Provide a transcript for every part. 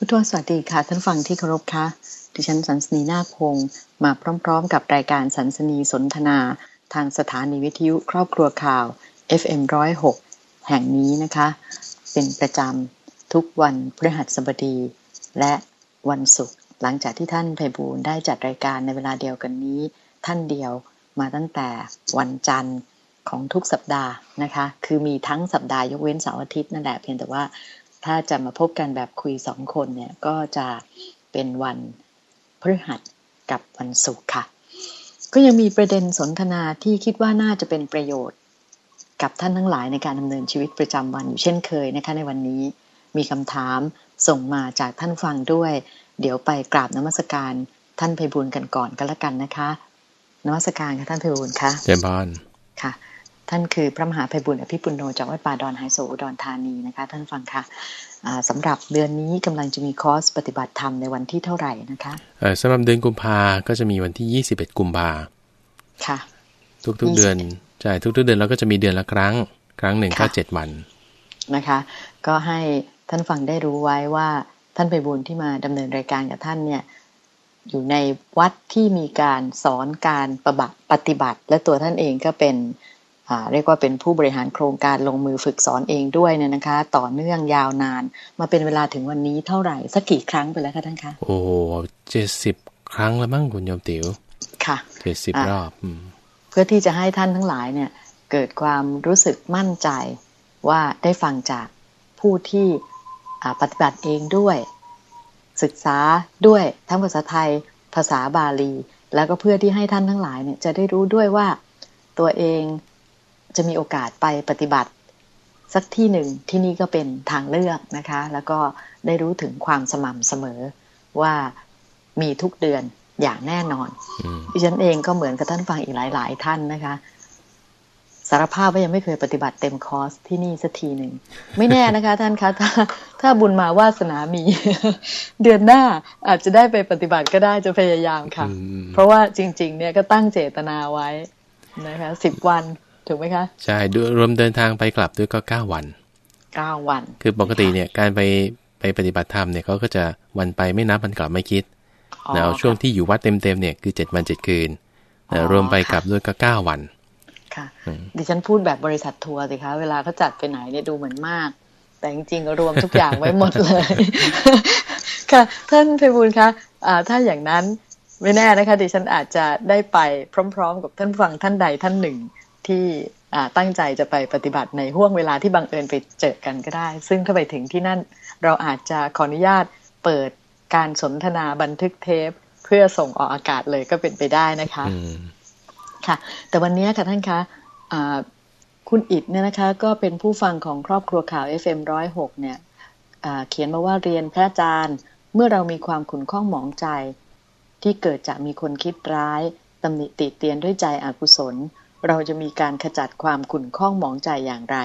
พุทธวสวัสดีค่ะ ท่านฟังที่เคารพคะดิฉันสันสนีนาคพงศ์มาพร้อม ๆ กับรายการสันสนีสนทนา ทางสถานีวิทยุครอบครัวข่าว FM106 แห่งนี้นะคะ เป็นประจำทุกวันพฤหัสบดี และวันศุกร์หลังจากที่ท่านไพบูลได้จัดรายการในเวลาเดียวกันนี้ ท่านเดียวมาตั้งแต่วันจันทร์ของทุกสัปดาห์นะคะ คือมีทั้งสัปดาห์ยกเว้นเสาร์อาทิตย์นั่นแหละเพียงแต่ว่า ถ้าจะมาพบกันแบบคุยสองคนเนี่ยก็จะเป็นวันพฤหัสกับวันศุกร์ค่ะ ก็ยังมีประเด็นสนทนาที่คิดว่าน่าจะเป็นประโยชน์กับท่านทั้งหลายในการดำเนินชีวิตประจำวันอยู่เช่นเคยนะคะในวันนี้มีคำถามส่งมาจากท่านฟังด้วย เดี๋ยวไปกราบนมัสการท่านไพบุญกันก่อนก็แล้วกันนะคะนมัสการค่ะท่านไพบุญคะเจริญพรค่ะ ท่านคือพระมหาไพบุญอภิปุโนจากวัดป่าดอนไฮโซอุดรธานีนะคะ ท่านฟังค่ะสำหรับเดือนนี้กำลังจะมีคอร์สปฏิบัติธรรมในวันที่เท่าไหร่นะคะสำหรับเดือนกุมภาก็จะมีวันที่ 21 กุมภาค่ะ ทุกๆเดือนใช่ทุกๆเดือนเราก็จะมีเดือนละครั้ง ครั้งหนึ่งก็เจ็ดวันนะคะ ก็ให้ท่านฟังได้รู้ไว้ว่าท่านไปบุญที่มาดำเนินรายการกับท่านเนี่ยอยู่ในวัดที่มีการสอนการประบัติปฏิบัติ และตัวท่านเองก็เป็น เรียกว่าเป็นผู้บริหารโครงการลงมือฝึกสอนเองด้วยเนี่ยนะคะ ต่อเนื่องยาวนาน มาเป็นเวลาถึงวันนี้เท่าไหร่สักกี่ครั้งไปแล้วคะท่านคะโอ้เจ็ดสิบครั้งแล้วมั้งคุณยมติ๋วค่ะเจ็ดสิบรอบเพื่อที่จะให้ท่านทั้งหลายเนี่ย เกิดความรู้สึกมั่นใจว่าได้ฟังจากผู้ที่ปฏิบัติเองด้วย ศึกษาด้วยทั้งภาษาไทยภาษาบาลี แล้วก็เพื่อที่ให้ท่านทั้งหลายเนี่ยจะได้รู้ด้วยว่าตัวเอง จะมีโอกาสไปปฏิบัติ สักที่หนึ่งที่นี่ก็เป็นทางเลือกนะคะ แล้วก็ได้รู้ถึงความสม่ำเสมอว่ามีทุกเดือนอย่างแน่นอนดิฉันเองก็เหมือนกับท่านฟังอีกหลาย ๆ ท่านนะคะสารภาพว่ายังไม่เคยปฏิบัติเต็มคอร์สที่นี่สักทีหนึ่ง ไม่แน่นะคะ ท่านคะถ้าถ้าบุญมาวาสนามี เดือนหน้าอาจจะได้ไปปฏิบัติก็ได้จะพยายามค่ะ เพราะว่าจริง ๆ เนี่ยก็ตั้งเจตนาไว้นะคะสิบวัน ถูกไหมคะ ใช่รวมเดินทางไปกลับด้วยก็เก้าวันเก้าวัน คือปกติเนี่ยการไปไปปฏิบัติธรรมเนี่ยเขาก็จะวันไปไม่นับวันกลับไม่คิดแล้วช่วงที่อยู่วัดเต็มๆเนี่ยคือเจ็ดวันเจ็ดคืนรวมไปกลับด้วยก็เก้าวัน ค่ะ ดิฉันพูดแบบบริษัททัวร์สิคะเวลาเขาจัดไปไหนเนี่ยดูเหมือนมาก แต่จริงๆรวมทุกอย่างไว้หมดเลย ค่ะ ท่านเพบุญคะถ้าอย่างนั้นไม่แน่นะคะดิฉันอาจจะได้ไปพร้อม ๆ กับท่านฟังท่านใดท่านหนึ่ง ที่ตั้งใจจะไปปฏิบัติในห่วงเวลาที่บังเอิญไปเจอกันก็ได้ ซึ่งถ้าไปถึงที่นั่นเราอาจจะขออนุญาตเปิดการสนทนาบันทึกเทป เพื่อส่งออกอากาศเลยก็เป็นไปได้นะคะค่ะ แต่วันนี้ค่ะท่านคะคุณอิดเนี่ยนะคะก็เป็นผู้ฟังของครอบครัวข่าว FM106 เนี่ยเขียนมาว่าเรียนพระอาจารย์เมื่อเรามีความขุนข้องหมองใจ ที่เกิดจากมีคนคิดร้ายตำหนิติเตียนด้วยใจอกุศล เราจะมีการขจัดความขุ่นข้องหมองใจอย่างไร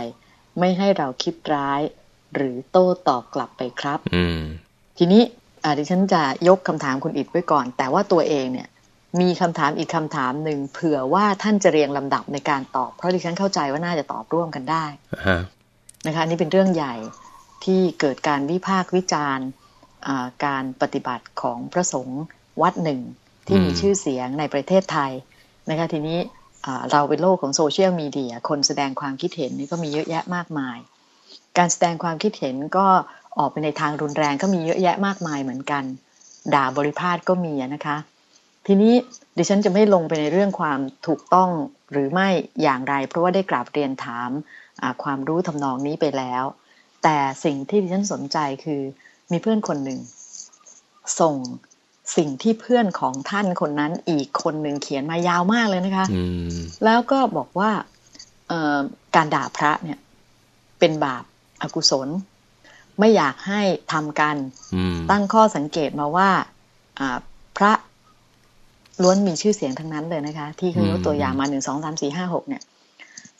ไม่ให้เราคิดร้าย หรือโต้ตอบกลับไปครับอืทีนี้อาดิฉันจะยกคำถามคุณอิดไว้ก่อน แต่ว่าตัวเองเนี่ย มีคำถามอีกคำถามหนึ่งเผื่อว่าท่านจะเรียงลำดับในการตอบ เพราะดิฉันเข้าใจว่าน่าจะตอบร่วมกันได้นะคะนี่เป็นเรื่องใหญ่ที่เกิดการวิพากษ์วิจารณ์การปฏิบัติของพระสงฆ์วัดหนึ่งที่มีชื่อเสียงในประเทศไทยนะคะทีนี้ เราเป็นโลกของโซเชียลมีเดียคนแสดงความคิดเห็นนี่ก็มีเยอะแยะมากมาย การแสดงความคิดเห็นก็ออกไปในทางรุนแรงก็มีเยอะแยะมากมายเหมือนกัน ด่าบริพาทก็มีนะคะ ทีนี้ดิฉันจะไม่ลงไปในเรื่องความถูกต้องหรือไม่อย่างไร เพราะว่าได้กราบเรียนถามความรู้ทำนองนี้ไปแล้ว แต่สิ่งที่ดิฉันสนใจคือมีเพื่อนคนหนึ่ง ส่ง สิ่งที่เพื่อนของท่านคนนั้นอีกคนหนึ่งเขียนมายาวมากเลยนะคะแล้วก็บอกว่าการด่าพระเนี่ย เป็นบาปอากุศล ไม่อยากให้ทำกันตั้งข้อสังเกตมาว่าพระล้วนมีชื่อเสียงทั้งนั้นเลยนะคะ ที่เคยยกตัวอย่างมาหนึ่งสองสามสี่ห้าหกเนี่ย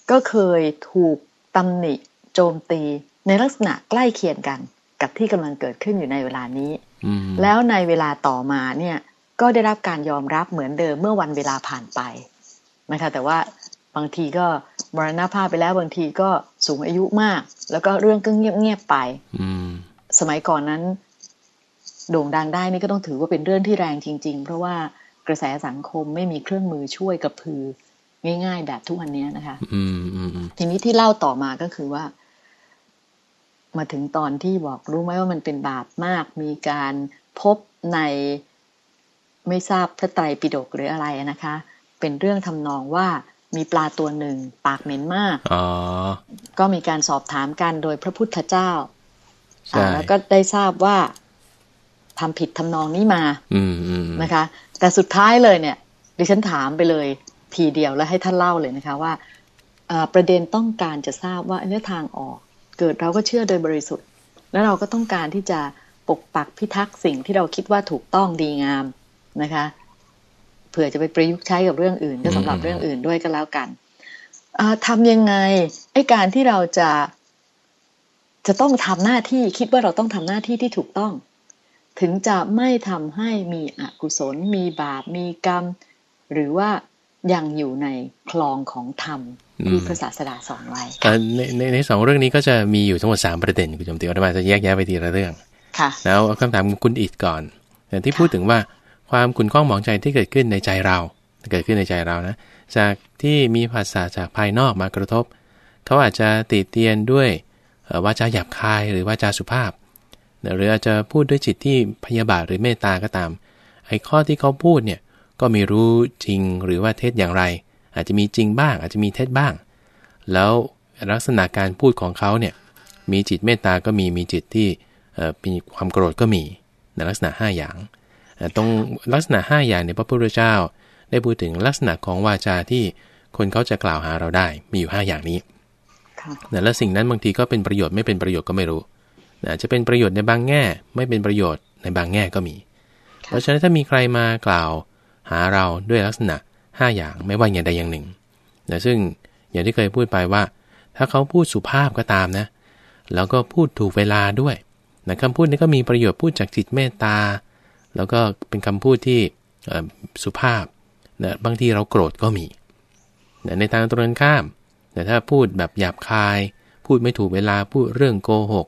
ก็เคยถูกตำหนิโจมตีในลักษณะใกล้เคียงกัน กับที่กำลังเกิดขึ้นอยู่ในเวลานี้ แล้วในเวลาต่อมาเนี่ยก็ได้รับการยอมรับเหมือนเดิมเมื่อวันเวลาผ่านไปนะคะแต่ว่าบางทีก็มรณภาพไปแล้วบางทีก็สูงอายุมาก แล้วก็เรื่องก็เงียบๆไปสมัยก่อนนั้น โด่งดังได้นี่ก็ต้องถือว่าเป็นเรื่องที่แรงจริง ๆ เพราะว่ากระแสสังคมไม่มีเครื่องมือช่วยกระพือง่าย ๆ แบบทุกวันนี้นะคะอืมอืมทีนี้ที่เล่าต่อมาก็คือว่า มาถึงตอนที่บอกรู้ไหมว่ามันเป็นบาปมาก มีการพบในไม่ทราบพระไตรปิฎกหรืออะไรนะคะ เป็นเรื่องทำนองว่ามีปลาตัวหนึ่ง ปากเหม็นมากอ๋อก็มีการสอบถามกันโดยพระพุทธเจ้าใช่แล้วก็ได้ทราบว่าทำผิดทำนองนี้มาอืมอืมนะคะ แต่สุดท้ายเลยเนี่ย ดิฉันถามไปเลย ทีเดียวแล้วให้ท่านเล่าเลยนะคะว่าเอ่อประเด็นต้องการจะทราบว่าเนื้อทางออก เกิดเราก็เชื่อโดยบริสุทธิ์ แล้วเราก็ต้องการที่จะปกปักพิทักษ์สิ่งที่เราคิดว่าถูกต้องดีงามนะคะเผื่อจะไปประยุกต์ใช้กับเรื่องอื่น ก็สำหรับเรื่องอื่นด้วยก็แล้วกันอ่าทำยังไงไอ้การที่เราจะ จะต้องทำหน้าที่คิดว่าเราต้องทำหน้าที่ที่ถูกต้อง ถึงจะไม่ทำให้มีอกุศล มีบาปมีกรรม หรือว่า ยังอยู่ในคลองของธรรมที่พระศาสดาสอนไว้เอ่อในในในสองเรื่องนี้ก็จะมีอยู่ทั้งหมดสามประเด็นคุณจมติอาตมาจะแยกแยะไปทีละเรื่องค่ะแล้วเอาคำถามคุณอิดก่อนแต่ที่พูดถึงว่าความขุ่นข้องหมองใจที่เกิดขึ้นในใจเรา เกิดขึ้นในใจเรานะ จากที่มีภาษาจากภายนอกมากระทบ เขาอาจจะติเตียนด้วยเอ่อวาจาหยาบคายหรือวาจาสุภาพ หรืออาจจะพูดด้วยจิตที่พยาบาทหรือเมตตาก็ตาม ไอ้ข้อที่เขาพูดเนี่ย ก็ไม่รู้จริงหรือว่าเท็จอย่างไร อาจจะมีจริงบ้าง อาจจะมีเท็จบ้าง แล้วลักษณะการพูดของเขาเนี่ยมีจิตเมตตาก็มีมีจิตที่เอ่อมีความโกรธก็มีในลักษณะ 5 อย่างเอ่อตรงลักษณะ 5 อย่างเนี่ยพระพุทธเจ้า ได้พูดถึงลักษณะของวาจาที่คนเขาจะกล่าวหาเราได้มีอยู่ 5 อย่างนี้ค่ะนะและสิ่งนั้นบางทีก็เป็นประโยชน์ไม่เป็นประโยชน์ก็ไม่รู้นะจะเป็นประโยชน์ในบางแง่ ไม่เป็นประโยชน์ในบางแง่ก็มี เพราะฉะนั้นถ้ามีใครมากล่าว หาเราด้วยลักษณะ 5 อย่างไม่ว่าอย่างใดอย่างหนึ่งนะซึ่งอย่างที่เคยพูดไปว่า ถ้าเขาพูดสุภาพก็ตามนะ แล้วก็พูดถูกเวลาด้วยนะคำพูดนี้ก็มีประโยชน์พูดจากจิตเมตตา แล้วก็เป็นคำพูดที่สุภาพนะบางทีเราโกรธก็มีนะในทางตรงกันข้าม แต่ถ้าพูดแบบหยาบคาย พูดไม่ถูกเวลาพูดเรื่องโกหก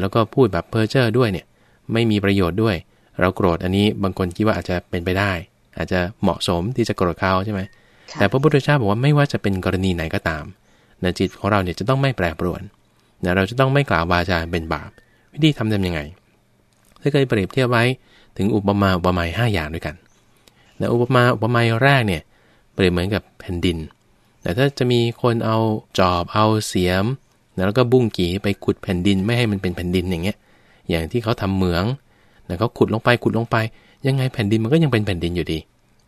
แล้วก็พูดแบบเพ้อเจ้อด้วยเนี่ยไม่มีประโยชน์ด้วย เราโกรธอันนี้บางคนคิดว่าอาจจะเป็นไปได้ อาจจะเหมาะสมที่จะโกรธเขาใช่ไหมค่ะแต่พระพุทธเจ้าบอกว่าไม่ว่าจะเป็นกรณีไหนก็ตามนะจิตของเราเนี่ยจะต้องไม่แปรปรวนนะเราจะต้องไม่กล่าววาจาเป็นบาป วิธีทำทำยังไงถ้าเคยเปรียบเทียบไว้ถึงอุปมาอุปไมยห้าอย่างด้วยกันนะอุปมาอุปไมยแรกเนี่ยเปรียบเหมือนกับแผ่นดิน แต่ถ้าจะมีคนเอาจอบเอาเสียมนะแล้วก็บุ้งกี่ไปขุดแผ่นดินไม่ให้มันเป็นแผ่นดินอย่างเงี้ย อย่างที่เขาทำเหมืองนะเขาขุดลงไปขุดลงไป ยังไงแผ่นดินมันก็ยังเป็นแผ่นดินอยู่ดี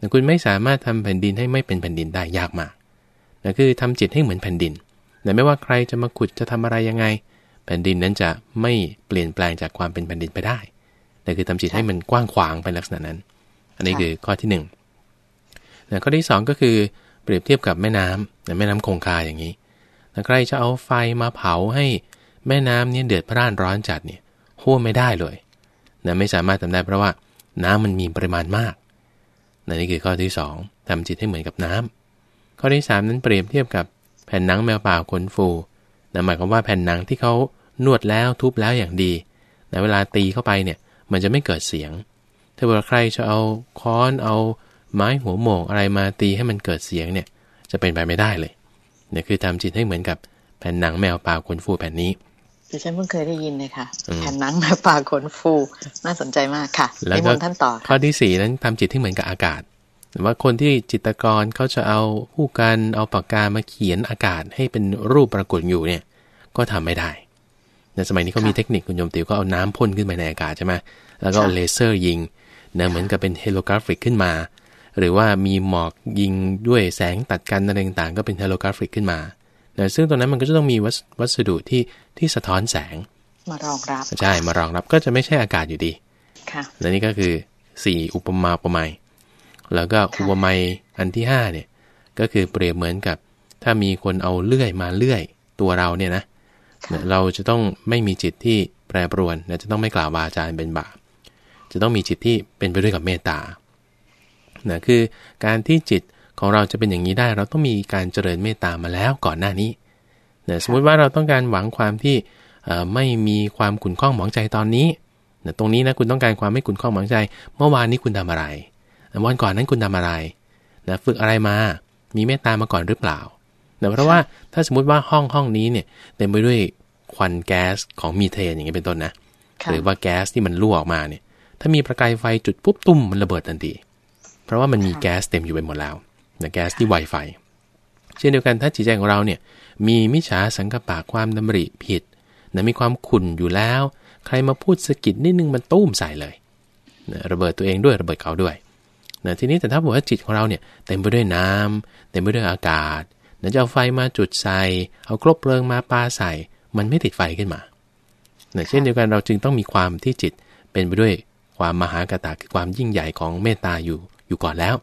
นะคุณไม่สามารถทำแผ่นดินให้ไม่เป็นแผ่นดินได้ยากมากนะคือทำจิตให้เหมือนแผ่นดินนะไม่ว่าใครจะมาขุดจะทำอะไรยังไง แผ่นดินนั้นจะไม่เปลี่ยนแปลงจากความเป็นแผ่นดินไปได้นั่นคือทำจิตให้มันกว้างขวางเป็นลักษณะนั้น อันนี้คือข้อที่หนึ่งนะข้อที่สองก็คือเปรียบเทียบกับแม่น้ำนะแม่น้ำคงคาอย่างนี้นะใครจะเอาไฟมาเผาให้แม่น้ำเนี่ยเดือดพร่านร้อนจัดเนี่ยหัวไม่ได้เลยนะไม่สามารถทำได้เพราะว่า น้ำมันมีปริมาณมากน,นี่คือข้อที่สองทำจิตให้เหมือนกับน้ำข้อที่สามนั้นเปรียบเทียบกับแผ่นหนังแมวป่าขนฟูนะหมายความว่าแผ่นหนังที่เขานวดแล้วทุบแล้วอย่างดีในเวลาตีเข้าไปเนี่ยมันจะไม่เกิดเสียง ถ้าเกิดใครจะเอาค้อนเอาไม้หัวโหมงอะไรมาตีให้มันเกิดเสียงเนี่ยจะเป็นไปไม่ได้เลยเนี่ยคือทำจิตให้เหมือนกับแผ่นหนังแมวป่าขนฟูแผ่นนี้ ดิฉันเพิ่งเคยได้ยินเลยค่ะอืมแผ่นหนังแบบปลาขนฟูน่าสนใจมากค่ะแล้วนิมก็นต์ท่านต่อข้อค่ะที่สี่นั้นทำจิตให้เหมือนกับอากาศหรือว่าคนที่จิตรกรเขาจะเอาผู้กันเอาปากกามาเขียนอากาศให้เป็นรูปปรากฏอยู่เนี่ย ก็ทำไม่ได้ในสมัยนี้เขามีเทคนิคคุณโยมติวก็เอาน้ำพ่นขึ้นไปในอากาศใช่ไหมแล้วก็เอาเลเซอร์ยิงนะเหมือนกับเป็น holographic ขึ้นมา หรือว่ามีหมอกยิงด้วยแสงตัดกันอะไรต่างๆก็เป็น holographic ขึ้นมา นะซึ่งตรงนั้นมันก็จะต้องมีวัสวัสดุที่ที่สะท้อนแสง มารองรับ ใช่ มารองรับก็จะไม่ใช่อากาศอยู่ดี ค่ะ และนี่ก็คือ4อุปมาอุปไมยแล้วก็อุปไมยอันที่5เนี่ย ก็คือเปรียบเหมือนกับ ถ้ามีคนเอาเลื่อยมาเลื่อยตัวเราเนี่ยนะค่ะเราจะต้องไม่มีจิตที่แปรปรวนนะจะต้องไม่กล่าววาจาอันเป็นบาปจะต้องมีจิตที่เป็นไปด้วยกับเมตตานะคือการที่จิต ของเราจะเป็นอย่างนี้ได้ เราต้องมีการเจริญเมตตามาแล้วก่อนหน้านี้นะสมมุติว่าเราต้องการหวังความที่เอ่อไม่มีความขุ่นข้องหมองใจตอนนี้นะตรงนี้นะคุณต้องการความไม่ขุนข้องหมองใจ เมื่อวานนี้คุณทำอะไรวันก่อนนั้นคุณทำอะไรนะฝึกอะไรมา มีเมตตามาก่อนหรือเปล่านะเพราะว่าถ้าสมมุติว่าห้องห้องนี้เนี่ยเต็มไปด้วยควันแก๊สของมีเทนอย่างเงี้ยเป็นต้นนะหรือว่าแก๊สที่มันรั่วออกมาเนี่ย ถ้ามีประกายไฟจุดปุ๊บตุ้มมันระเบิดทันทีเพราะว่ามันมีแก๊สเต็มอยู่ไปหมดแล้ว นะแก๊สที่ไวไฟเช่นเดียวกันถ้าจิตใจของเราเนี่ยมีมิจฉาสังกปะความดำริผิดนะมีความขุ่นอยู่แล้ว ใครมาพูดสะกิดนิดนึงมันตุ้มใส่เลยนะระเบิดตัวเองด้วยระเบิดเขาด้วยนะทีนี้แต่ถ้าบอกว่าจิตของเราเนี่ยเต็มไปด้วยน้ำเต็มไปด้วยอากาศนะจะเอาไฟมาจุดใส่เอาครบเพลิงมาปาใส่ มันไม่ติดไฟขึ้นมานะเช่นเดียวกันเราจึงต้องมีความที่จิตเป็นไปด้วยความมหากตาคือความยิ่งใหญ่ของเมตตาอยู่อยู่ก่อนแล้ว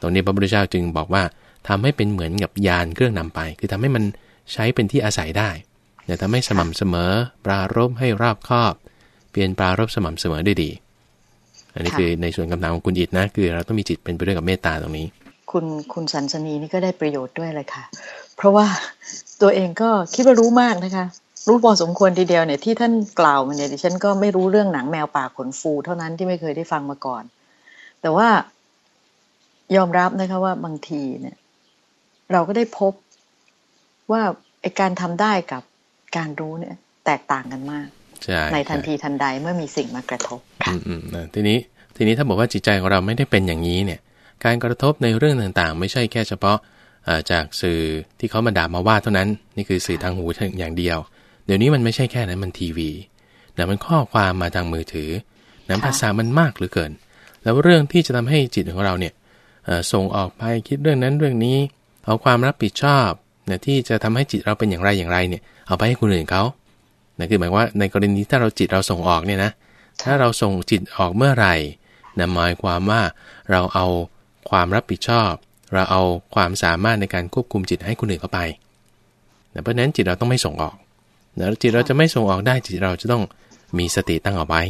ตรงนี้พระพุทธเจ้าจึงบอกว่าทำให้เป็นเหมือนกับยานเครื่องนำไป คือทำให้มันใช้เป็นที่อาศัยได้เนี่ยทำให้สม่ำเสมอ ปรารบให้ราบคอบ เปลี่ยนปรารบสม่ำเสมอได้ดี อันนี้คือในส่วนคำถามของคุณอิดนะ คือเราต้องมีจิตเป็นไปด้วยกับเมตตาตรงนี้ คุณคุณสันสนีนี่ก็ได้ประโยชน์ด้วยเลยค่ะ เพราะว่าตัวเองก็คิดว่ารู้มากนะคะ รู้พอสมควรทีเดียวเนี่ยที่ท่านกล่าวมาเนี่ยดิฉันก็ไม่รู้เรื่องหนังแมวป่าขนฟู เท่านั้นที่ไม่เคยได้ฟังมาก่อน แต่ว่า ยอมรับนะคะว่าบางทีเนี่ยเราก็ได้พบว่าไอการทำได้กับการรู้เนี่ย แตกต่างกันมากใช่ในทันทีทันใดเมื่อมีสิ่งมากระทบค่ะอืมทีนี้ทีนี้ถ้าบอกว่าจิตใจของเราไม่ได้เป็นอย่างนี้เนี่ย การกระทบในเรื่องต่างๆ ไม่ใช่แค่เฉพาะจากสื่อที่เขามาด่ามาว่าเท่านั้น นี่คือสื่อทางหูอย่างเดียว เดี๋ยวนี้มันไม่ใช่แค่นั้นมันทีวีแต่มันข้อความมาทางมือถือน้ำภาษามันมากเหลือเกิน แล้วเรื่องที่จะทำให้จิตของเราเนี่ย ส่งออกไปคิดเรื่องนั้นเรื่องนี้ เอาความรับผิดชอบเนี่ยที่จะทำให้จิตเราเป็นอย่างไรอย่างไรเนี่ย เอาไปให้คนอื่นเขานะคือหมายว่าในกรณีถ้าเราจิตเราส่งออกเนี่ยนะ ถ้าเราส่งจิตออกเมื่อไหร่นะหมายความว่าเราเอาความรับผิดชอบ เราเอาความสามารถในการควบคุมจิตให้คนอื่นเข้าไปนะเพราะนั้นจิตเราต้องไม่ส่งออกนะจิตเราจะไม่ส่งออกได้จิตเราจะต้องมีสติตั้งเอาไว้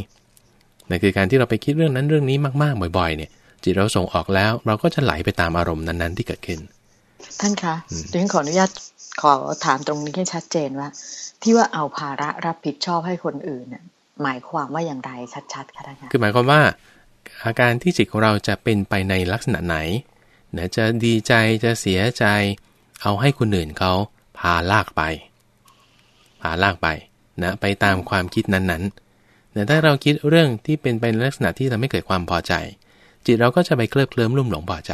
นั่นคือการที่เราไปคิดเรื่องนั้นเรื่องนี้มากๆบ่อย ๆ เนี่ย จิตเราส่งออกแล้ว เราก็จะไหลไปตามอารมณ์นั้น ๆ ที่เกิดขึ้น ท่านคะดิฉันขออนุญาตขอถามตรงนี้ให้ชัดเจนว่า ที่ว่าเอาภาระรับผิดชอบให้คนอื่นเนี่ยหมายความว่าอย่างไรชัดๆคะท่านคือหมายความว่า อาการที่จิตของเราจะเป็นไปในลักษณะไหนนะจะดีใจจะเสียใจ เอาให้คนอื่นเขาพาลากไป พาลากไปนะไปตามความคิดนั้นๆแต่ถ้าเราคิดเรื่องที่เป็นไปในลักษณะที่ทำให้เกิดความพอใจ จิตเราก็จะไปเคลิบเคลิ้มรุ่มหลงพอใจ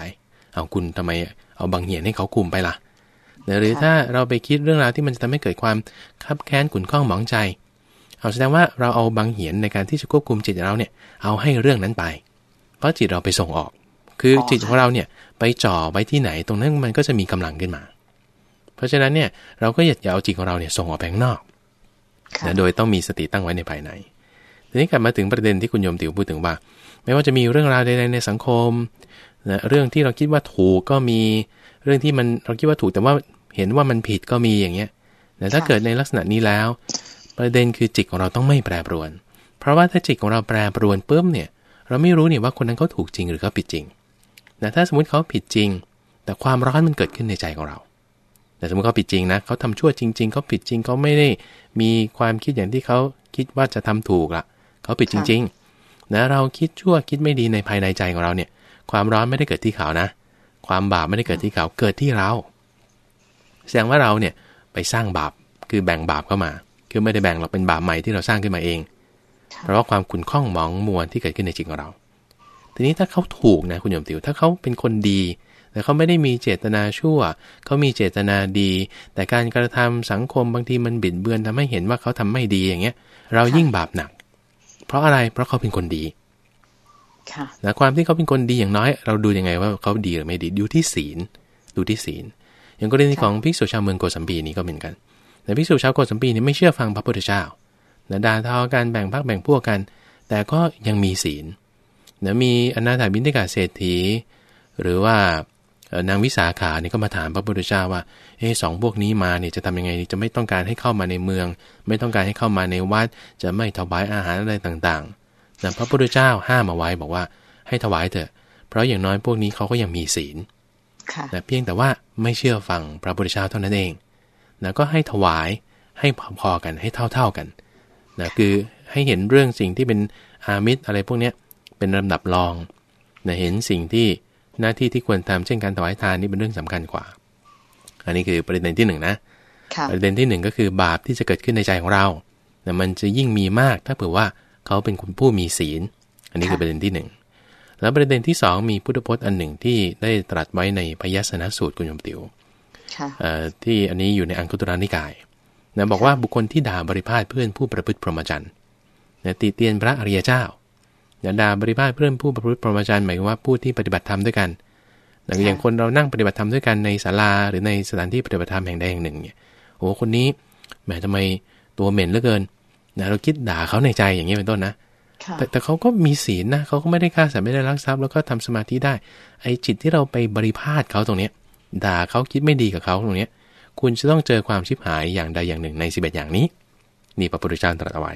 เอาคุณทำไมเอาบางเหียนให้เขาคุมไปละ่ะหรือถ้าเราไปคิดเรื่องราวที่มันจะทำให้เกิดความคับแค้นขุนข้องหมองใจ เอาแสดงว่าเราเอาบางเหียนในการที่จะควบคุมจิตเราเนี่ยเอาให้เรื่องนั้นไป เพราะจิตเราไปส่งออก คือจิตของเราเนี่ยไปจ่อไว้ที่ไหนตรงนั้นมันก็จะมีกำลังขึ้นมา เพราะฉะนั้นเนี่ยเราก็อย่าเอาจิตของเราเนี่ยส่งออกไปข้างนอกนะโดยต้องมีสติตั้งไว้ในภายใน ทีนี้กลับมาถึงประเด็นที่คุณโยมติ๋วพูดถึงว่า ไม่ว่าจะมีเรื่องราวใดๆในสังคมนะเรื่องที่เราคิดว่าถูกก็มี เรื่องที่มันเราคิดว่าถูกแต่ว่าเห็นว่ามันผิดก็มีอย่างเงี้ยแต่ถ้าเกิดในลักษณะนี้แล้ว ประเด็นคือจิตของเราต้องไม่แปรปรวน เพราะว่าถ้าจิตของเราแปรปรวนปุ๊บเนี่ย เราไม่รู้เนี่ยว่าคนนั้นเขาถูกจริงหรือเขาผิดจริงแต่ถ้าสมมติเขาผิดจริง แต่ความร้อนมันเกิดขึ้นในใจของเรา แต่สมมติเขาผิดจริงนะเขาทำชั่วจริง ๆเขาผิดจริงเขาไม่ได้มีความคิดอย่างที่เขาคิดว่าจะทำถูกละเขาผิดจริง ๆ นะเราคิดชั่วคิดไม่ดีในภายในใจของเราเนี่ย ความร้อนไม่ได้เกิดที่เขานะ ความบาปไม่ได้เกิดที่เขาเกิดที่เรา แสดงว่าเราเนี่ยไปสร้างบาปคือแบ่งบาปเข้ามา คือไม่ได้แบ่งเราเป็นบาปใหม่ที่เราสร้างขึ้นมาเอง เพราะว่าความขุ่นข้องมองมวลที่เกิดขึ้นในจิตของเรา ทีนี้ถ้าเขาถูกนะคุณโยมติวถ้าเขาเป็นคนดีแต่เขาไม่ได้มีเจตนาชั่ว เขามีเจตนาดี แต่การกระทำสังคมบางทีมันบิดเบือนทำให้เห็นว่าเขาทำไม่ดีอย่างเงี้ย เรายิ่งบาปหนัก เพราะอะไรเพราะเขาเป็นคนดีนะความที่เขาเป็นคนดีอย่างน้อย เราดูยังไงว่าเขาดีหรือไม่ดีดูที่ศีล ดูที่ศีล อย่างกรณีของภิกษุชาวเมืองโกสัมพีนี้ก็เหมือนกันแต่ภิกษุชาวโกสัมพีนี่ไม่เชื่อฟังพระพุทธเจ้านะด่าทอกันแบ่งพักแบ่งพวกกัน แต่ก็ยังมีศีลนะมีอนาถาบินทิกาเศรษฐี หรือว่า นางวิสาขาเนี่ยก็มาถามพระพุทธเจ้าว่าเอสองพวกนี้มาเนี่ยจะทำยังไงจะไม่ต้องการให้เข้ามาในเมือง ไม่ต้องการให้เข้ามาในวัด จะไม่ถวายอาหารอะไรต่างๆแต่พระพุทธเจ้าห้ามเอาไว้บอกว่าให้ถวายเถอะ เพราะอย่างน้อยพวกนี้เขาก็ยังมีศีลนะเพียงแต่ว่าไม่เชื่อฟังพระพุทธเจ้าเท่านั้นเองนะก็ให้ถวายให้พอๆกันให้เท่า ๆกันนะคือให้เห็นเรื่องสิ่งที่เป็นอามิตรอะไรพวกเนี้ยเป็นลำดับรองนะเห็นสิ่งที่ หน้าที่ที่ควรทำเช่นการถวายทานนี่เป็นเรื่องสำคัญกว่า อันนี้คือประเด็นที่หนึ่งนะค่ะประเด็นที่หนึ่งก็คือบาปที่จะเกิดขึ้นในใจของเราแต่มันจะยิ่งมีมากถ้าเผื่อว่าเขาเป็นคนผู้มีศีล อันนี้คือประเด็นที่หนึ่งแล้วประเด็นที่สองมีพุทธพจน์อันหนึ่งที่ได้ตรัสไว้ในพยัสนสูตรคุณโยมติวค่ะเอ่อที่อันนี้อยู่ในอังคุตระนิกายนะบอกว่าบุคคลที่ด่าบริพาทเพื่อนผู้ประพฤติพรหมจรรย์นะติเตียนพระอริยเจ้า อย่าด่าบริพาทเพื่อนผู้ประพฤติพรหมจรรย์หมายความว่าผู้ที่ปฏิบัติธรรมด้วยกันนะอย่างคนเรานั่งปฏิบัติธรรมด้วยกันในศาลาหรือในสถานที่ปฏิบัติธรรมแห่งใดแห่งหนึ่งเนี่ยโอ้คนนี้แหมทำไมตัวเหม็นเหลือเกินนะเราคิดด่าเขาในใจอย่างนี้เป็นต้นนะค่ะแต่แต่เขาก็มีศีลนะเขาก็ไม่ได้ฆ่าสัตว์ไม่ได้ลักทรัพย์แล้วก็ทำสมาธิได้ ไอ้จิตที่เราไปบริพาทเขาตรงเนี้ย ด่าเขาคิดไม่ดีกับเขาตรงเนี้ย คุณจะต้องเจอความชิบหายอย่างใดอย่างหนึ่งในสิบเอ็ดอย่างนี้ นี่พระพุทธเจ้าตรัสเอาไว้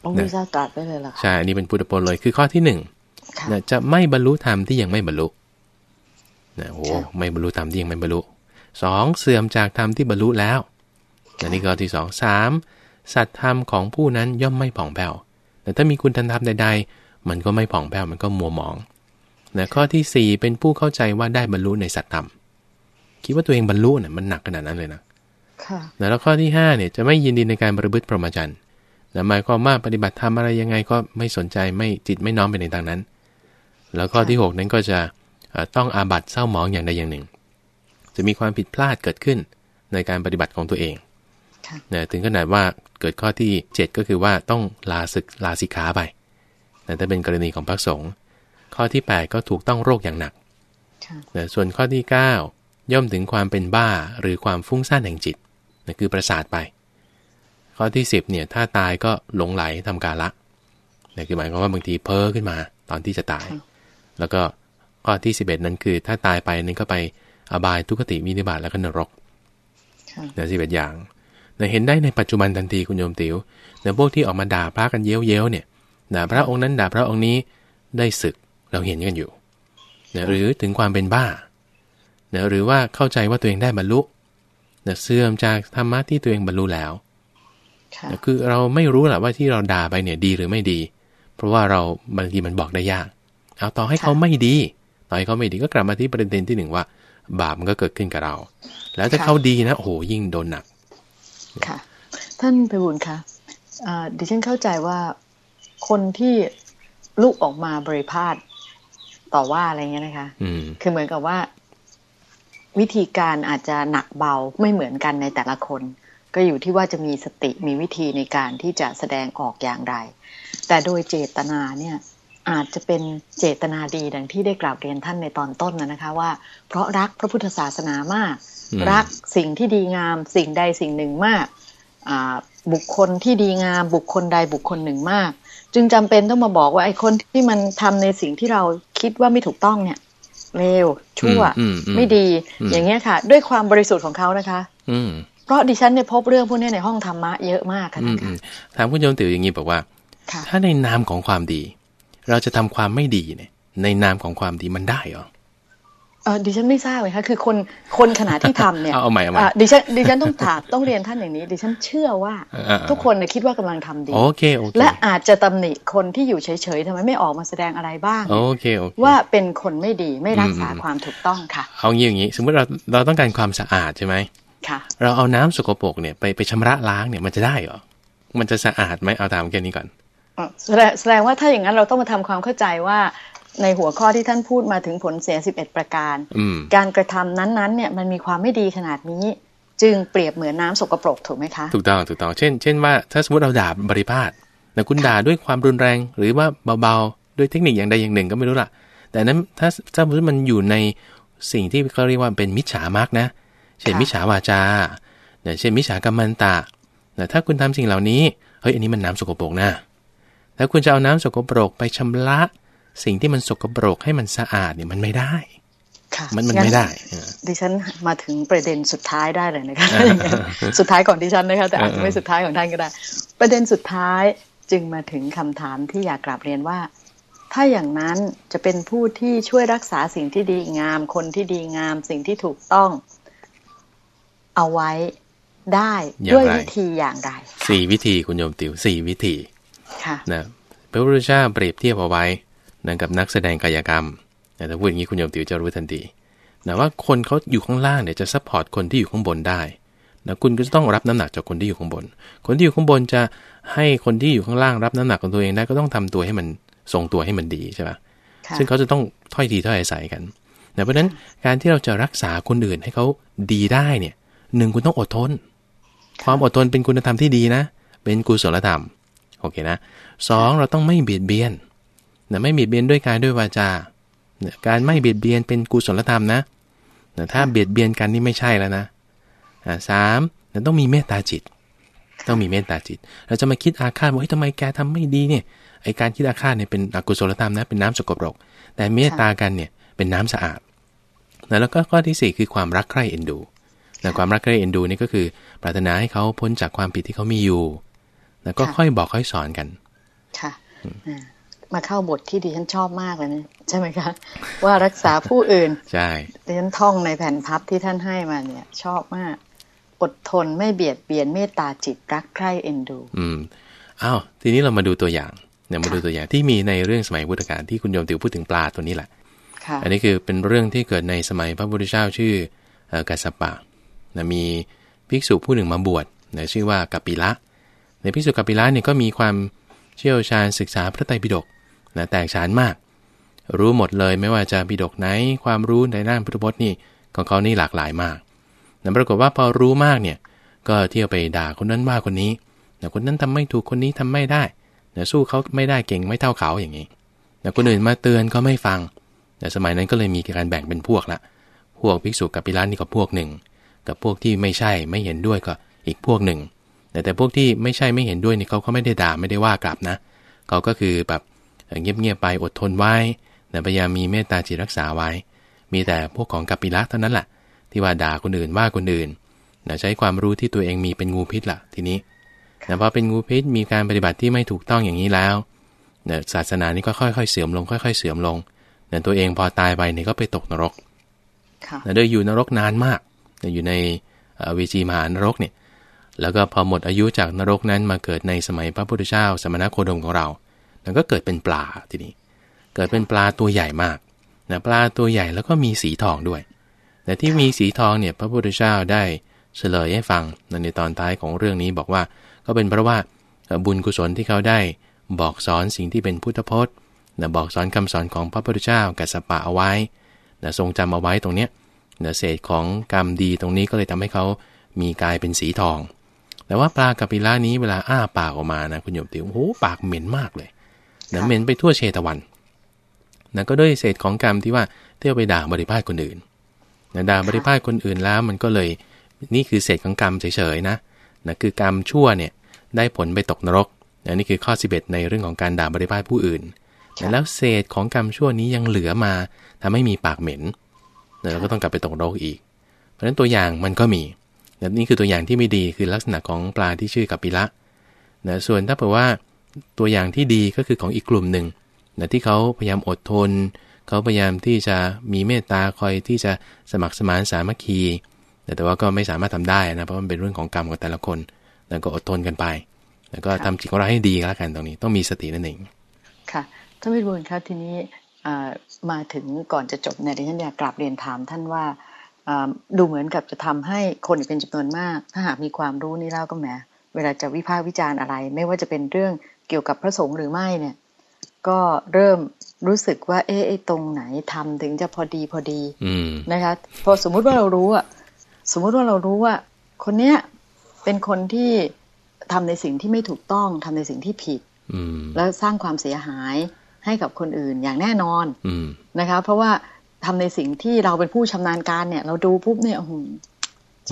พระพุทธเจ้าตรัสไปเลยเหรอคะใช่ อันนี้เป็นพุทธพจน์เลย คือข้อที่หนึ่งค่ะนะจะไม่บรรลุธรรมที่ยังไม่บรรลุนะโอ้โหค่ะไม่บรรลุธรรมที่ยังไม่บรรลุสองเสื่อมจากธรรมที่บรรลุแล้วอันนี้ข้อที่สองสามสัตธรรมของผู้นั้นย่อมไม่ผ่องแผ้วแต่ถ้ามีคุณธรรมใด ๆ มันก็ไม่ผ่องแผ้วมันก็มัวหมองนะข้อที่สี่เป็นผู้เข้าใจว่าได้บรรลุในสัตธรรม คิดว่าตัวเองบรรลุเนี่ยมันหนักขนาดนั้นเลยนะค่ะแล้วข้อที่5เนี่ยจะไม่ยินดีในการประพฤติพรหมจรรย์ นะหมายความว่าปฏิบัติธรรมอะไรยังไงก็ไม่สนใจไม่จิตไม่น้อมไปในทางนั้น แล้วข้อที่ 6 นั้นก็จะเอ่อต้องอาบัตเศร้าหมองอย่างใดอย่างหนึ่ง จะมีความผิดพลาดเกิดขึ้นในการปฏิบัติของตัวเองค่ะนะถึงขนาดว่าเกิดข้อที่ 7 ก็คือว่าต้องลาศึกลาสิกขาไปนะถ้าเป็นกรณีของพระสงฆ์ข้อที่ 8 ก็ถูกต้องโรคอย่างหนักค่ะนะส่วนข้อที่ 9 ย่อมถึงความเป็นบ้าหรือความฟุ้งซ่านแห่งจิตนะคือประสาทไป ข้อที่ 10เนี่ยถ้าตายก็หลงไหลทำกาละนะคือหมายความว่าบางทีเพ้อขึ้นมาตอนที่จะตายค่ะแล้วก็ข้อที่ 11 นั้นคือ ถ้าตายไปนั้นก็ไปอบายทุกขติวินิบาตแล้วก็นรกค่ะนะสิบเอ็ดอย่างนะเห็นได้ในปัจจุบันทันทีคุณโยมติว๋วนะพวกที่ออกมาด่าพระกันเย้ยวเย้ยวๆเนี่ยด่าพระองค์นั้นด่าพระองค์นี้ได้ศึกเราเห็นกันอยู่นะหรือถึงความเป็นบ้านะหรือว่าเข้าใจว่าตัวเองได้บรรลุนะเสื่อมจากธรรมะที่ตัวเองบรรลุแล้ว ค่ะนะคือเราไม่รู้แหละว่าที่เราด่าไปเนี่ยดีหรือไม่ดี เพราะว่าเราบางทีมันบอกได้ยาก เอาต่อให้เขาไม่ดี ต่อให้เขาไม่ดีก็กลับมาที่ประเด็นที่หนึ่งว่า บาปมันก็เกิดขึ้นกับเรา แล้วถ้าเขาดีนะโอ้โหยิ่งโดนหนัก ค่ะ ท่านไปบุญคะอ่าดิฉันเข้าใจว่าคนที่ลุกออกมาบริพาทต่อว่าอะไรเงี้ยนะคะอืมคือเหมือนกับว่า วิธีการอาจจะหนักเบาไม่เหมือนกันในแต่ละคน ก็อยู่ที่ว่าจะมีสติมีวิธีในการที่จะแสดงออกอย่างไร แต่โดยเจตนาเนี่ยอาจจะเป็นเจตนาดีดังที่ได้กราบเรียนท่านในตอนต้นนะนะคะว่า เพราะรักพระพุทธศาสนามากอืมรักสิ่งที่ดีงามสิ่งใดสิ่งหนึ่งมากอ่าบุคคลที่ดีงามบุคคลใดบุคคลหนึ่งมาก จึงจำเป็นต้องมาบอกว่าไอ้คนที่มันทำในสิ่งที่เราคิดว่าไม่ถูกต้องเนี่ยเลวชั่วอืมอืมไม่ดีอืมอย่างเงี้ยค่ะ ด้วยความบริสุทธิ์ของเขานะคะอืมเพ ราะดิฉันเนี่ยพบเรื่องพวกนี้ในห้องธรรมะเยอะมากค่ะอืท่ามนอืคะมถามคุณโยมติ๋วอย่างนี้บอกว่าค่ะถ้าในนามของความดี เราจะทำความไม่ดีเนี่ย ในนามของความดีมันได้เหรอเออดิฉันไม่ทราบเลยค่ะคือคนคนขณะที่ทำเนี่ยเอาเอาใหม่เอาใหม่อะดิฉันดิฉันต้องถามต้องเรียนท่านอย่างนี้ ดิฉันเชื่อว่าอ่าๆทุกคนเนี่ยคิดว่ากำลังทำดีโอเคโอเคและอาจจะตำหนิคนที่อยู่เฉยๆทำไมไม่ออกมาแสดงอะไรบ้างโอเคโอเคว่าเป็นคนไม่ดีไม่รักษาอืมความถูกต้องค่ะเอางี้อย่างนี้ สมมติเราเราต้องการความสะอาดใช่ไหมค่ะ เราเอาน้ำสกปรกเนี่ยไปไปชำระล้างเนี่ยมันจะได้เหรอ มันจะสะอาดไหมเอาตามแค่นี้ก่อนอะแสดงแสดงว่าถ้าอย่างนั้นเราต้องมาทำความเข้าใจว่าในหัวข้อที่ท่านพูดมาถึงผลเสีย11ประการอืมการกระทำนั้นๆเนี่ยมันมีความไม่ดีขนาดนี้ จึงเปรียบเหมือนน้ำสกปรกถูกไหมคะ ถูกต้องถูกต้องเช่น เช่นว่าถ้าสมมติเราด่าบริพาทแต่คุณด่าด้วยความรุนแรง หรือว่าเบาๆด้วยเทคนิคอย่างใดอย่างหนึ่งก็ไม่รู้ล่ะ แต่นั้นถ้าถ้าสมมติมันอยู่ในสิ่งที่เขาเรียกว่าเป็นมิจฉามากนะ เช่นค่ะมิจฉาวาจาเนี่ยเช่นมิจฉากรรมันตะแต่ถ้าคุณทำสิ่งเหล่านี้ เฮ้ย อันนี้มันน้ำสกปรกนะแล้วคุณจะเอาน้ำสกปรกไปชำระ สิ่งที่มันสกปรกให้มันสะอาดเนี่ยมันไม่ได้ค่ะมันมันงั้ไม่ได้เออดิฉันมาถึงประเด็นสุดท้ายได้เลยนะคะอย่างนั้นสุดท้ายของดิฉันนะคะแต่อาจจะไม่สุดท้ายของท่านก็ได้ ประเด็นสุดท้ายจึงมาถึงคำถามที่อยากกราบเรียนว่า ถ้าอย่างนั้นจะเป็นผู้ที่ช่วยรักษาสิ่งที่ดีงาม คนที่ดีงาม สิ่งที่ถูกต้อง เอาไว้ได้อย่างไรด้วยวิธีอย่างไรสี่วิธีคุณโยมติวสี่วิธีค่ะนะพระพุทธเจ้าเปรียบเทียบเอาไว้นะกับนักแสดงกายกรรมนะถ้าพูดอย่างนี้คุณโยมติวจะรู้ทันทีนะว่าคนเขาอยู่ข้างล่างเนี่ยจะ support คนที่อยู่ข้างบนได้นะคุณก็จะต้องรับน้ำหนักจากคนที่อยู่ข้างบน คนที่อยู่ข้างบนจะให้คนที่อยู่ข้างล่างรับน้ำหนักของตัวเองได้ก็ต้องทำตัวให้มันทรงตัวให้มันดีใช่ปะค่ะซึ่งเขาจะต้องถ้อยทีถ้อยอาศัยกันนะเพราะฉะนั้นการที่เราจะรักษาคนอื่นให้เขาดีได้เนี่ย หนึ่งคุณต้องอดทน ความอดทนเป็นคุณธรรมที่ดีนะ เป็นกุศลธรรมโอเคนะสองเราต้องไม่เบียดเบียนนะไม่เบียดเบียนด้วยกายด้วยวาจา การไม่เบียดเบียนเป็นกุศลธรรมนะนะถ้าเบียดเบียนกันนี่ไม่ใช่แล้วนะอ่าสามนะต้องมีเมตตาจิต ต้องมีเมตตาจิต เราจะมาคิดอาฆาตว่าเฮ้ยทำไมแกทำไม่ดีเนี่ยไอการคิดอาฆาตเนี่ยเป็นอกุศลธรรมนะเป็นน้ำสกปรก แต่เมตตากันเนี่ยเป็นน้ำสะอาดนะแล้วก็ข้อที่สี่คือความรักใคร่เอ็นดู นะความรักใคร่เอ็นดูนี่ก็คือ ปรารถนาให้เขาพ้นจากความผิดที่เขามีอยู่ แล้วก็ค่ะค่อยบอกค่อยสอนกัน ค่ะอ่ามาเข้าบทที่ดิฉันชอบมากเลยนะใช่ไหมคะ ว่ารักษาผู้อื่น ใช่ดิฉันท่องในแผ่นพับที่ท่านให้มาเนี่ย ชอบมาก อดทนไม่เบียดเบียนเมตตาจิตรักใคร่เอ็นดู อืมอ้าวทีนี้เรามาดูตัวอย่างเนี่ยมาดูตัวอย่างที่มีในเรื่องสมัยพุทธกาลที่คุณโยมติวพูดถึงปลาตัวนี้แหละค่ะอันนี้คือเป็นเรื่องที่เกิดในสมัยพระพุทธเจ้าชื่อเอ่อกัสสปะ นะมีภิกษุผู้หนึ่งมาบวชนะชื่อว่ากัปปิละ ในภิกษุกัปปิละเนี่ยก็มีความเชี่ยวชาญศึกษาพระไตรปิฎกนะแตกฉานมาก รู้หมดเลยไม่ว่าจะปิฎกไหน ความรู้ในด้านพุทธพจน์นี่ของเขานี่หลากหลายมากนะปรากฏว่าพอรู้มากเนี่ยก็เที่ยวไปด่าคนนั้นว่าคนนี้นะคนนั้นทำไม่ถูกคนนี้ทำไม่ได้นะสู้เขาไม่ได้เก่งไม่เท่าเขาอย่างนี้นะคนอื่นมาเตือนก็ไม่ฟังแต่สมัยนั้นก็เลยมีการแบ่งเป็นพวกละ พวกภิกษุกับปิลานี่ก็พวกหนึ่ง กับพวกที่ไม่ใช่ไม่เห็นด้วยก็อีกพวกหนึ่ง แต่แต่พวกที่ไม่ใช่ไม่เห็นด้วยนี่เขาก็ไม่ได้ด่าไม่ได้ว่ากลับนะ เขาก็คือแบบเงียบๆไปอดทนไว้แต่พยายามมีเมตตาจิตรักษาไว้ มีแต่พวกของกัปปิละเท่านั้นแหละที่ว่าด่าคนอื่นว่าคนอื่นนะใช้ความรู้ที่ตัวเองมีเป็นงูพิษละทีนี้แต่พอเป็นงูพิษมีการปฏิบัติที่ไม่ถูกต้องอย่างนี้แล้วเนี่ยศาสนานี่ก็ค่อยๆเสื่อมลง ค่อย ๆ เสื่อมลงแต่ตัวเองพอตายไปเนี่ยก็ไปตกนรกค่ะนะโดยอยู่นรกนานมากนะ อยู่ในเวจีมหานรกเนี่ยแล้วก็พอหมดอายุจากนรกนั้นมาเกิดในสมัยพระพุทธเจ้า สมณโคดมของเราแล้วก็เกิดเป็นปลาทีนี้ เกิดเป็นปลาตัวใหญ่มากนะปลาตัวใหญ่แล้วก็มีสีทองด้วย แต่ที่มีสีทองเนี่ยพระพุทธเจ้าได้เฉลยให้ฟังในตอนท้ายของเรื่องนี้บอกว่า ก็เป็นเพราะว่าบุญกุศลที่เขาได้บอกสอนสิ่งที่เป็นพุทธพจน์นะบอกสอนคำสอนของพระพุทธเจ้ากัสสปะเอาไว้นะทรงจำเอาไว้ตรงเนี้ย นะเศษของกรรมดีตรงนี้ก็เลยทำให้เขามีกายเป็นสีทอง แต่ว่าปลากัปปิล่านี้เวลาอ้าปากออกมานะคุณโยมติวโอ้โหปากเหม็นมากเลยนะเหม็นไปทั่วเชตวันนะก็ด้วยเศษของกรรมที่ว่าเที่ยวไปด่าบริพาทคนอื่นนะด่าบริพาทคนอื่นแล้วมันก็เลยนี่คือเศษของกรรมเฉยๆนะนะคือกรรมชั่วเนี่ยได้ผลไปตกนรกนะนี่คือข้อ 11 ในเรื่องของการด่าบริพาทผู้อื่นนะแล้วเศษของกรรมชั่วนี้ยังเหลือมาทำให้มีปากเหม็น นะแล้วก็ต้องกลับไปตกนรกอีก เพราะฉะนั้นตัวอย่างมันก็มีนะนี่คือตัวอย่างที่ไม่ดีคือลักษณะของปลาที่ชื่อกัปปิละนะส่วนถ้าเผื่อว่าตัวอย่างที่ดีก็คือของอีกกลุ่มหนึ่งนะที่เขาพยายามอดทน เขาพยายามที่จะมีเมตตาคอยที่จะสมัครสมานสามัคคีแต่แต่ว่าก็ไม่สามารถทำได้นะเพราะมันเป็นเรื่องของกรรมของแต่ละคนแล้วก็อดทนกันไป แล้วก็ทำจิตของเราให้ดีก็แล้วกันตรงนี้ต้องมีสตินั่นเองค่ะท่านวิบูลย์ครับทีนี้อ่า มาถึงก่อนจะจบเนี่ยดิฉันอยากกราบเรียนถามท่านว่าอ่าดูเหมือนกับจะทำให้คนอีกเป็นจำนวนมาก ถ้าหากมีความรู้นี่แล้วก็แหมเวลาจะวิพากษ์วิจารณ์อะไร ไม่ว่าจะเป็นเรื่องเกี่ยวกับพระสงฆ์หรือไม่เนี่ย ก็เริ่มรู้สึกว่า เอ๊ะไอ้ตรงไหนทำถึงจะพอดีพอดีอืมนะคะพอสมมุติว่าเรารู้อะสมมุติว่าเรารู้ว่า คนเนี้ยเป็นคนที่ทำในสิ่งที่ไม่ถูกต้องทำในสิ่งที่ผิดอืมแล้วสร้างความเสียหาย ให้กับคนอื่นอย่างแน่นอนอืมนะคะ เพราะว่าทำในสิ่งที่เราเป็นผู้ชำนาญการเนี่ย เราดูปุ๊บเนี่ยโอ้โห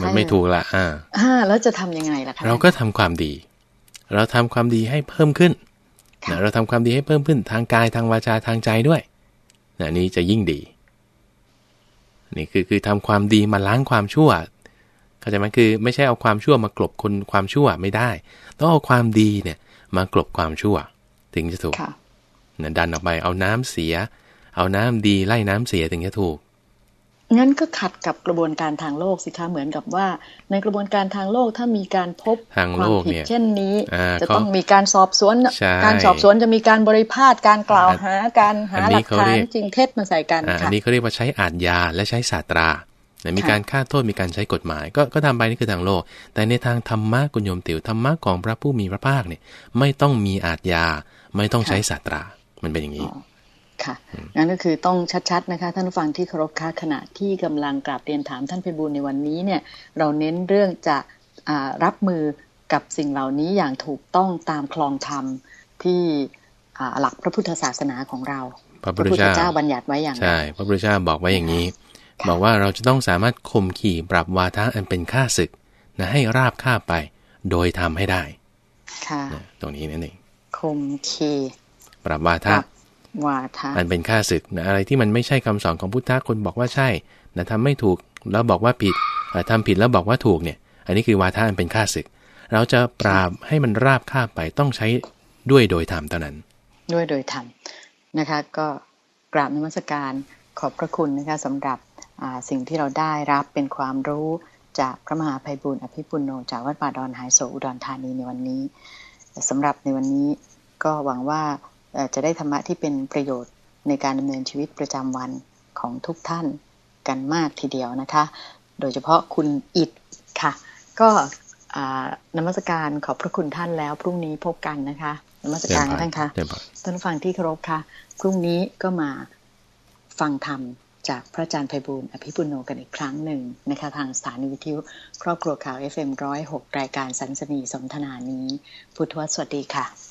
มันไม่ถูกละอ่าอ่าแล้วจะทำยังไงล่ะคะเราก็ทำความดี เราทำความดีให้เพิ่มขึ้นค่ะนะเราทำความดีให้เพิ่มขึ้นทางกายทางวาจาทางใจด้วยนะอันนี้จะยิ่งดี นี่คือคือทำความดีมาล้างความชั่วเข้าใจไหมคือไม่ใช่เอาความชั่วมากลบคนความชั่วไม่ได้ ต้องเอาความดีเนี่ยมากลบความชั่ว ถึงจะถูกค่ะ นะดันออกไปเอาน้ำเสีย เอาน้ำดีไล่น้ำเสียถึงจะถูกงั้นก็ขัดกับกระบวนการทางโลกสิคะเหมือนกับว่า ในกระบวนการทางโลกถ้ามีการพบความผิดเช่นนี้ จะต้องมีการสอบสวน การสอบสวนจะมีการบริพาทการกล่าวหาการหาหลักฐานจริงเท็จมาใส่กันอันนี้เขาเรียกว่าใช้อาทยาและใช้ศาสตรามีการฆ่าโทษมีการใช้กฎหมาย ก็ก็ทำไปนี่คือทางโลก แต่ในทางธรรมะกุญยมติ๋วธรรมะของพระผู้มีพระภาคเนี่ยไม่ต้องมีอาทยาไม่ต้องใช้ศาสตรา มันเป็นอย่างนี้ค่ะนั่นก็คือต้องชัดๆนะคะท่านผู้ฟังที่เคารพค่ะขณะที่กำลังกราบเรียนถามท่านเพบูลในวันนี้เนี่ย เราเน้นเรื่องจะรับมือกับสิ่งเหล่านี้อย่างถูกต้องตามคลองธรรมที่หลักพระพุทธศาสนาของเรา พระพุทธเจ้าบัญญัติไว้อย่างใช่พระพุทธเจ้าบอกไว้อย่างนี้ บอกว่าเราจะต้องสามารถข่มขี่ปรับวาทะอันเป็นค่าศึกนะให้ราบค่าไปโดยทำให้ได้ ค่ะ ตรงนี้นั่นเองข่มขี่ ปรับวาทะวาทะมันเป็นค่าศึกนะอะไรที่มันไม่ใช่คำสอนของพุทธะคนบอกว่าใช่นะทำไม่ถูกแล้วบอกว่าผิดทำผิดแล้วบอกว่าถูกเนี่ย อันนี้คือวาทะมันเป็นค่าศึก เราจะปราบให้มันราบคาบไปต้องใช้ด้วยโดยธรรมเท่านั้น ด้วยโดยธรรมนะคะ ก็กราบนมัสการขอบพระคุณนะคะสำหรับสิ่งที่เราได้รับเป็นความรู้จากพระมหาภัยบุญอภิปุโนจากวัดป่าดอนหายโศอุดรธานีในวันนี้สำหรับในวันนี้ก็หวังว่า จะได้ธรรมะที่เป็นประโยชน์ในการดำเนินชีวิตประจำวันของทุกท่านกันมากทีเดียวนะคะ โดยเฉพาะคุณอิดค่ะ ก็นมัสการขอบพระคุณท่านแล้ว พรุ่งนี้พบกันนะคะนมัสการท่านคะท่านฟังที่เคารพค่ะ พรุ่งนี้ก็มาฟังธรรมจากพระอาจารย์ไพบูลอภิปุโนกันอีกครั้งหนึ่งนะคะทางสถานีวิทยุครอบครัวข่าว FM106 รายการสันสนีสนทนานี้ พุทธวสวัสดีค่ะ